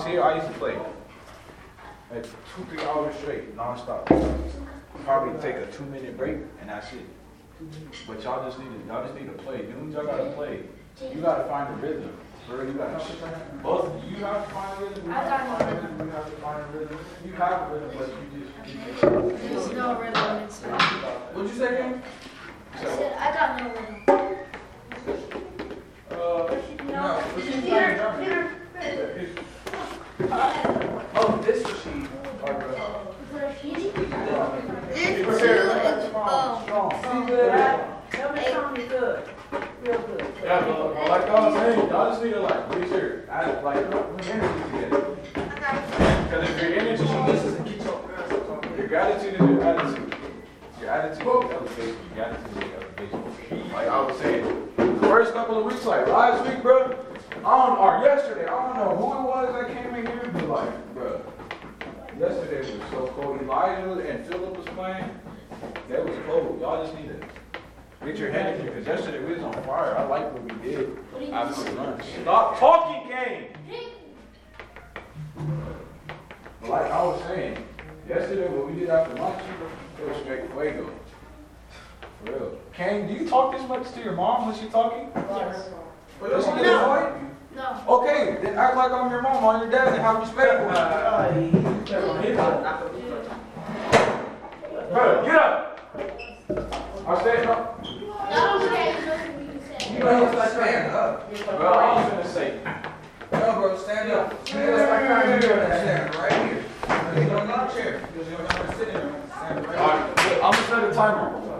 was here, I used to play. Like two, three hours straight, non-stop. Probably take a two minute break and that's it. But y'all just need to, y'all just need to play. Dudes, y'all gotta play. You gotta find a rhythm. Bro, you gotta, both, you have to find a rhythm. I got one. You have to find a rhythm. You have a rhythm, but you just. There's no rhythm in school. What'd you say, King? I said, I got no rhythm. Uh, No. Peter, Peter. Oh, this was she. Is it a fusee? This This two is, um, Tell me something good. Real good. Yeah, but like I was saying, y'all just need to like, reach your, add, like, energy together. Because if your energy, This is a get your girls. your gratitude is your attitude. Your attitude is elevation. Your attitude is elevation. Like I was saying, the first couple of weeks, like last week, bro, I don't, or yesterday, I don't know who it was that came in here, but like, bro, yesterday was so cold. Elijah and Philip was playing. That was cold. Y'all just need to get your head in here, because yesterday we was on fire. I like what we did after the lunch. Stop talking, game! Like I was saying, yesterday what we did after lunch, it was straight fuego. For real. Kane, do you talk this much to your mom when she's talking? Yes. Does she get No. Okay, then act like I'm your mom, I'm your dad, and have respect for me. Bro, get up! I said no. Not okay, nothing you. You know, like stand up. Bro, I was gonna say, No, bro, stand up. Stand up. Stand right here. You don't need a chair. Because you're not sitting there. Stand right alright, I'm gonna set a timer.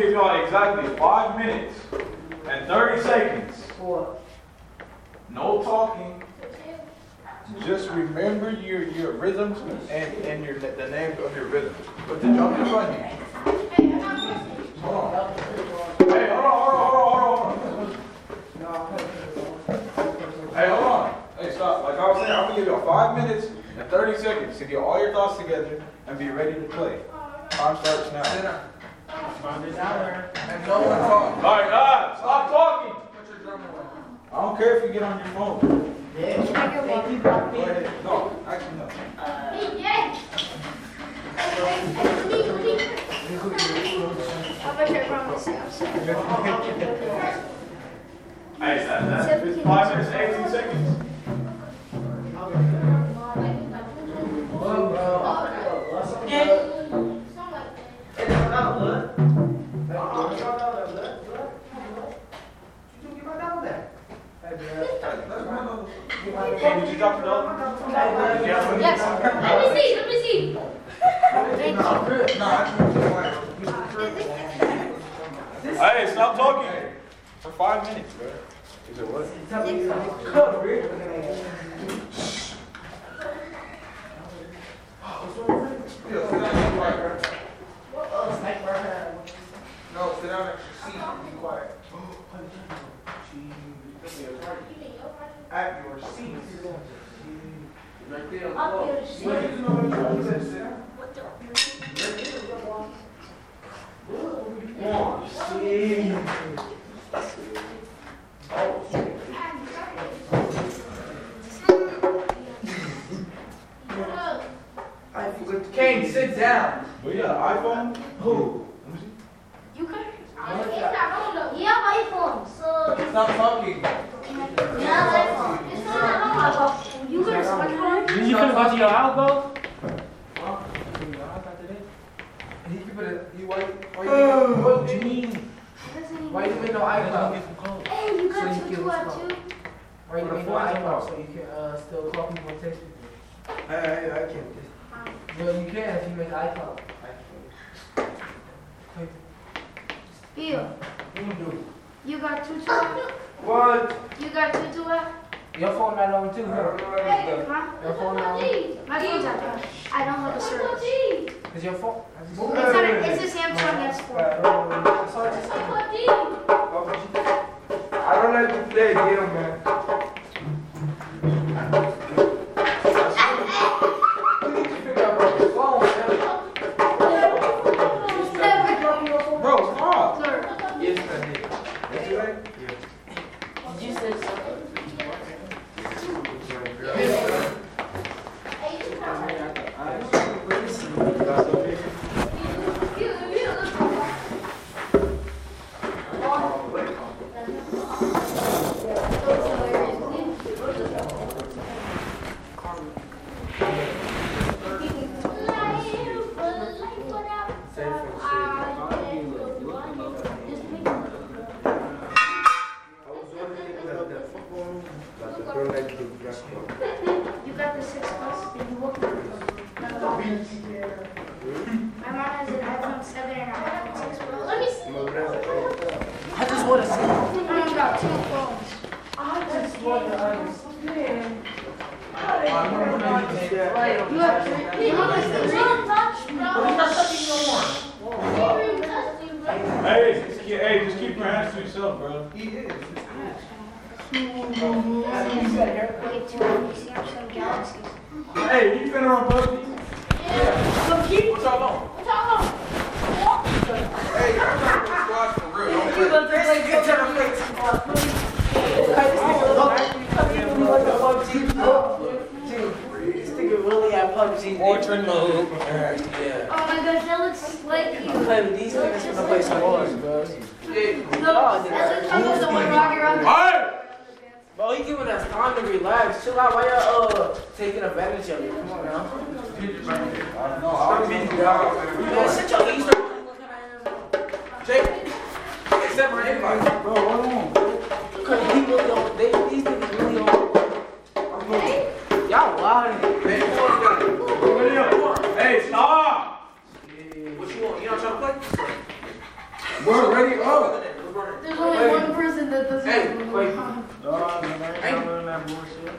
Give y'all exactly five minutes and 30 seconds. For No talking. Just remember your, your rhythms and, and your, the name of your rhythms. Put the drum in front of you. Hey, I got a question. Hold on. Hey, hold on, hold on, hold on, hold on. Hey, hold on. Hey, stop. Like I was saying, I'm gonna give y'all five minutes and 30 seconds to get all your thoughts together and be ready to play. Time starts Sit now. down. And no one talk. All right, ah, stop talking. Put your drum away. I don't care if you get on your phone. Yeah. Can keep on Go ahead. No, actually, no. Please, please. I promise you. I'm sorry. Hey, that, five minutes and 18 seconds. Hey, did you drop the dog? Did you have one? Yes. Let me see. Let me see. No, I can't do it. Hey, stop talking. For five minutes, bro. Is it what? Still, sit down and be quiet. No, sit down at your seat and be quiet. At your seat. Right there. Up your Wait, seat. you know what you said, sit down. What the? One, see. I forgot. Kane, sit down. But yeah, iPhone? Who? You can. Yeah, iPhone. So. Stop talking. Yeah, iPhone. It's not iPhone. You got a smartphone? You couldn't to your house, bro? He keep it, he white. Why you, what do you mean? Why you make no iCloud? Hey, you got So two you two can out respond. two. Why you make no iCloud so you can uh, still call people and text people? I, I, I can't. Well, you can if you make iCloud. Bill, You do. you got two two out? What? You got two two out? Your phone not on too, I huh? don't know what is Huh? Your phone not on? My phone's out there. I don't have a service. Is your phone? I just- Move It's, that. on a, it's a Samsung S4. I just said. I don't like to play game, man.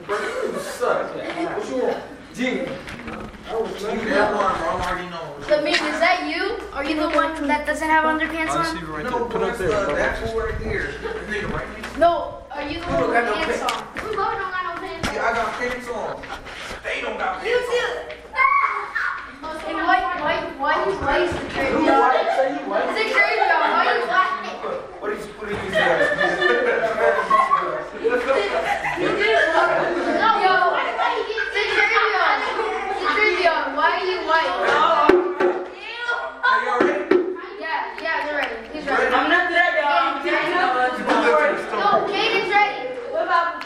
Suck. What you want? Jing. Jing, that one. I already know. So, is that you? Are you the one that doesn't have underpants on? right No, bro, that's uh, that there. That nigga right there. No, are you the one with got no pants pants. on? We both don't got no pants. Yeah, I got pants on. They don't got You pants see on. it? And why, why, why you white is the crazy? You white? Say you white? It's a crazy one. Why you white? What is, what is this? You did it. No, yo. It's a crazy one. It's a crazy one. Why are you white? Are you already? Yeah, yeah, they're ready. He's ready. I'm not there, y'all. I'm taking up. No, Caden's ready. What about?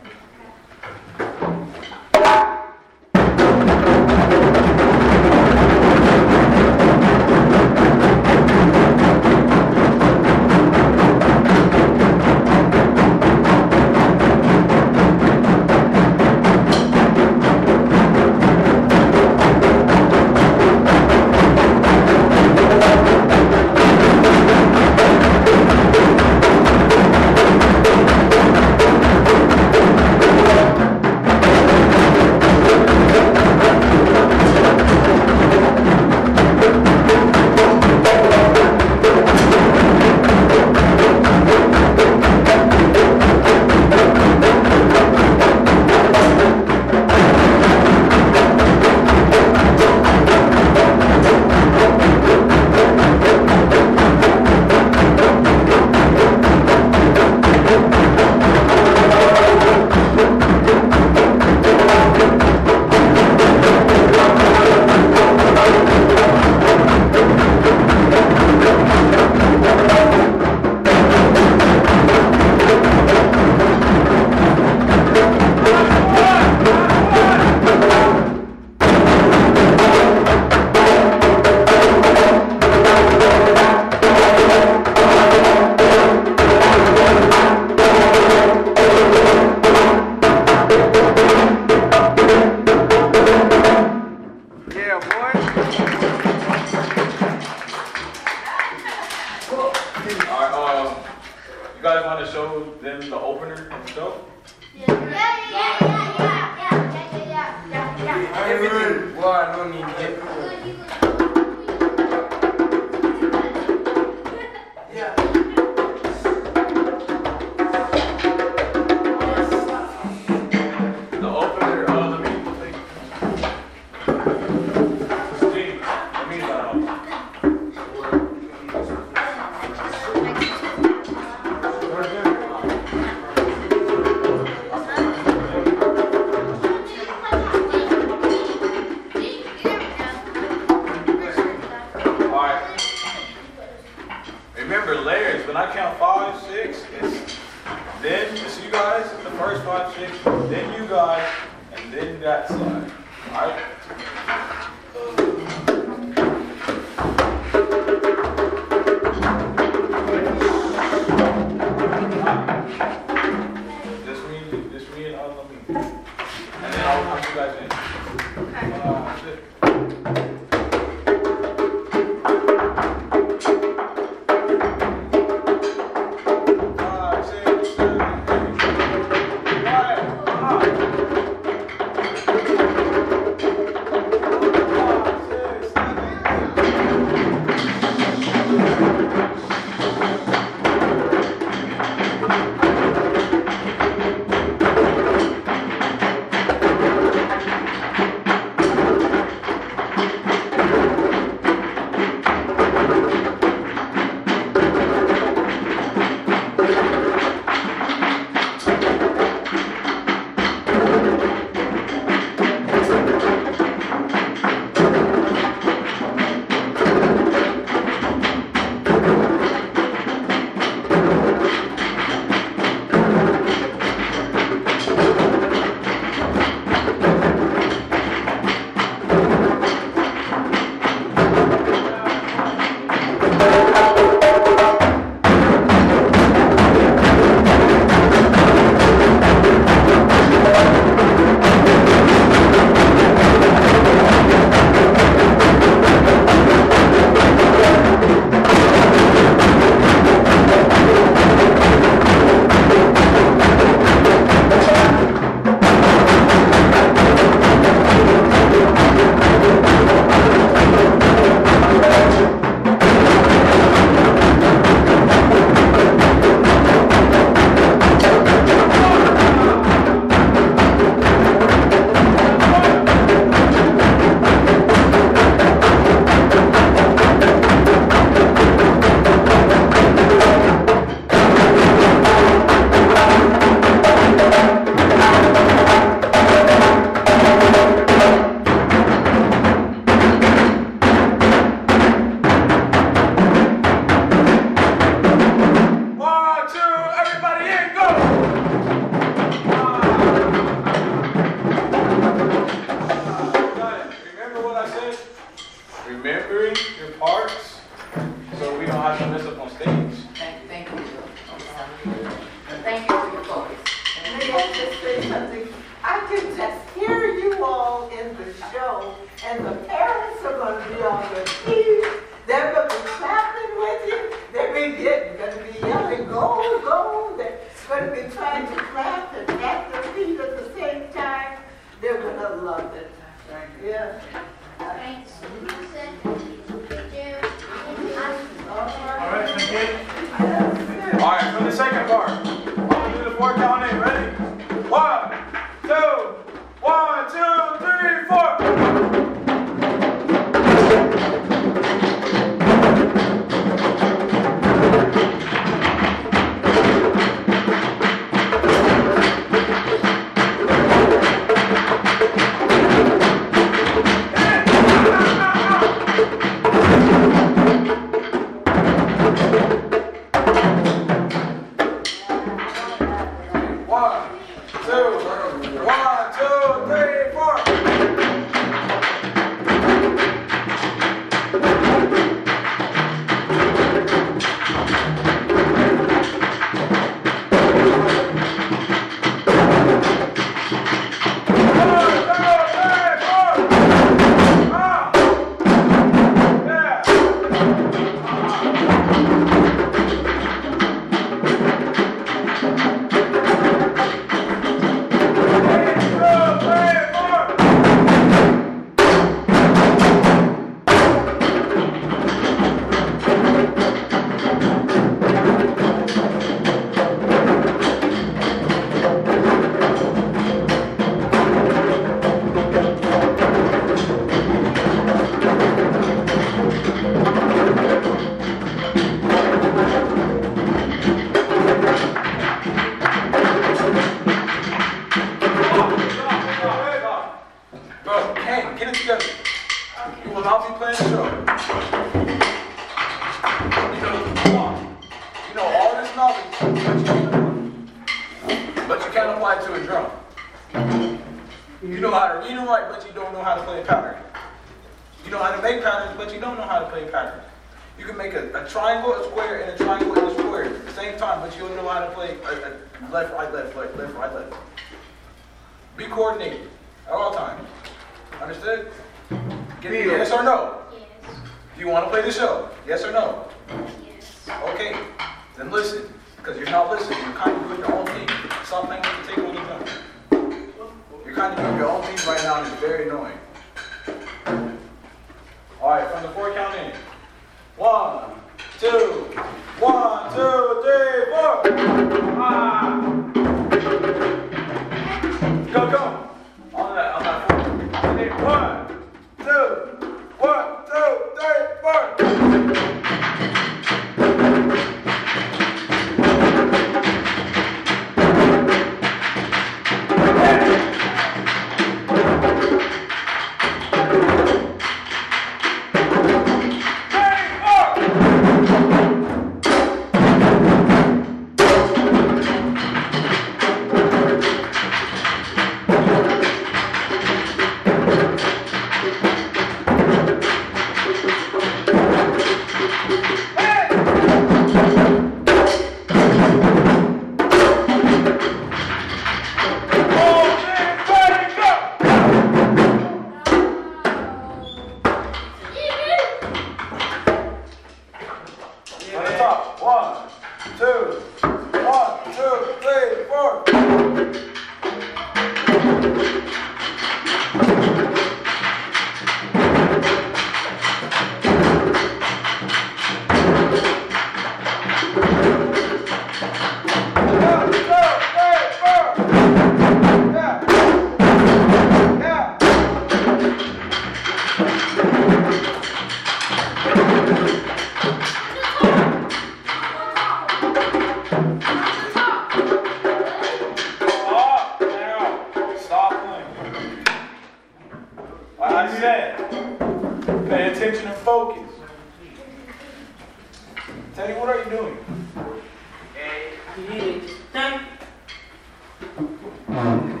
From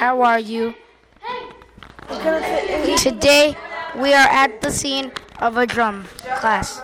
How are you? Today we are at the scene of a drum class.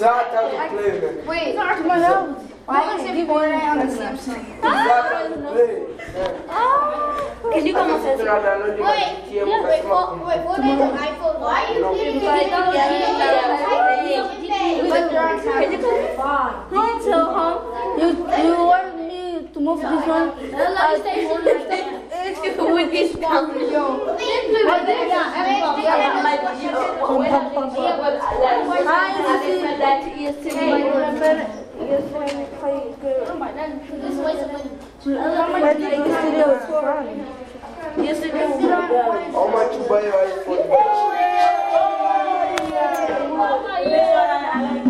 It's hard to play with. Wait, why is it Fortnite on the Samsung? It's hard. Can you come on, Wait, Wait, wait, for, wait, an iPhone. Why are you getting Can you come? Home, so home. You, you want me to move this one? With this one. How much you buy your iPhone? That's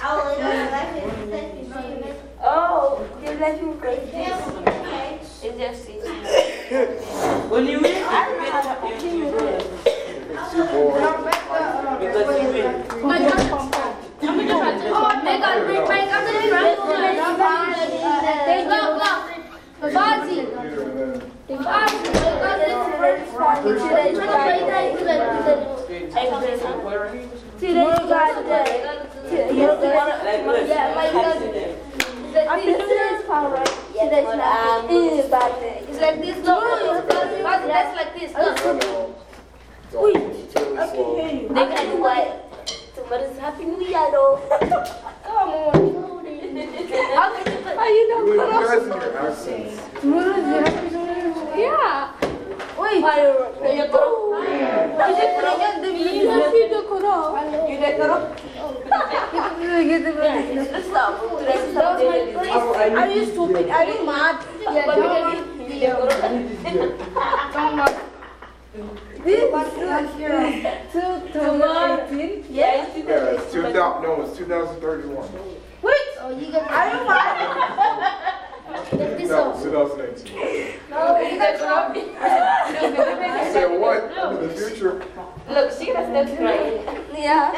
Oh, you let me break this. It's just easy. When you win, I win what you you win. Because you win. It's like this, look. That's like this, look. They can do what? Tomorrow's Happy New Year, though. Come on. How you know? Wait, you guys in your accents. Yeah. Wait. Fireworks. Yo quiero. Oye, pero yo de mi vida sí decoró. You decoró? Stop. Are you stupid? Are you mad? Yeah, You decoró. This is two, two, eighteen. Yes. Yeah, it's 2000, no, it's 2031. Wait. Oh, you got Are you mad? This No, up. 2018. No, you decoró. I said what? In the future. Look, she got still crying. Yeah.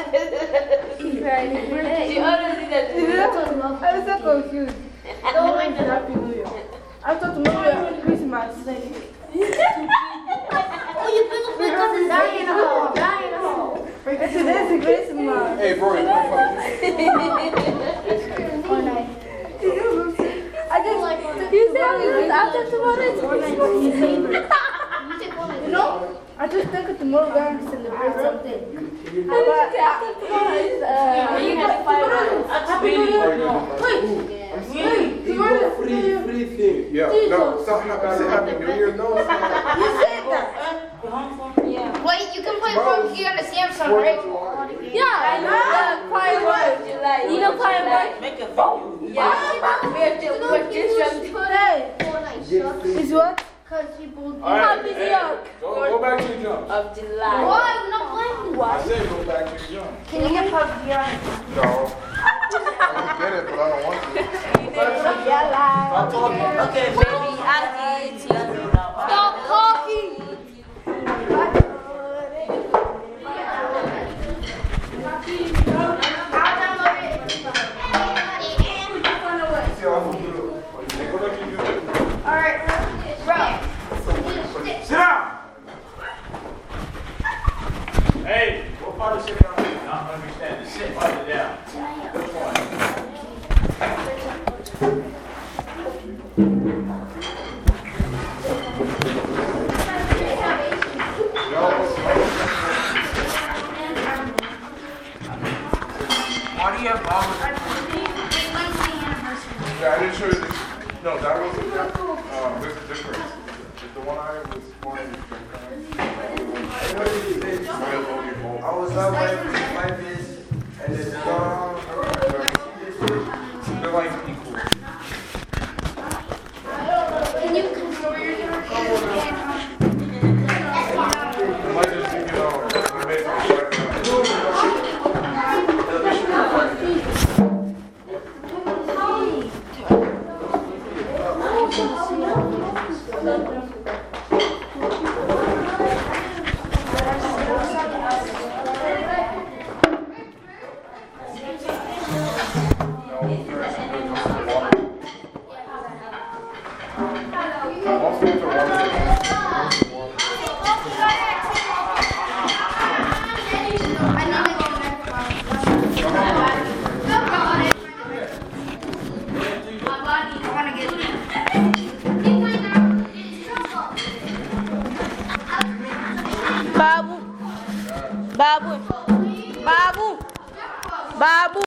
She already did that. I'm so confused. Don't mind the Happy New Year. I thought tomorrow was Christmas. Oh, you pick up my cousin dying in a hole. Dying in. Today's Christmas. Hey, bro, you you said this after tomorrow is Christmas. You know, I just think tomorrow we're going to celebrate something. But after tomorrow is uh, You had fireworks. Happy New Year. Wait, wait, tomorrow is Year. free thing. Yeah, no, it's not happy, it's happy New Year. No, it's. You said that. Yeah. Wait, you can play PUBG on the Samsung, right? Yeah, I know that fireworks. You know fireworks? Make a video. Yeah. We're just, we're just Hey, is what? Because people do. All right, Happy hey, New Go, go back to your jump. of July. Why? I'm not playing. I said go back to your jump. Can you get PUBG on? No. I would get it, but I don't want to. Okay, baby, I need you. Stop talking. Sit farther down. Which one? Yeah, I didn't show you this. No, that wasn't that. Um, there's a difference. The one I was born in I was up like five minutes and then They're like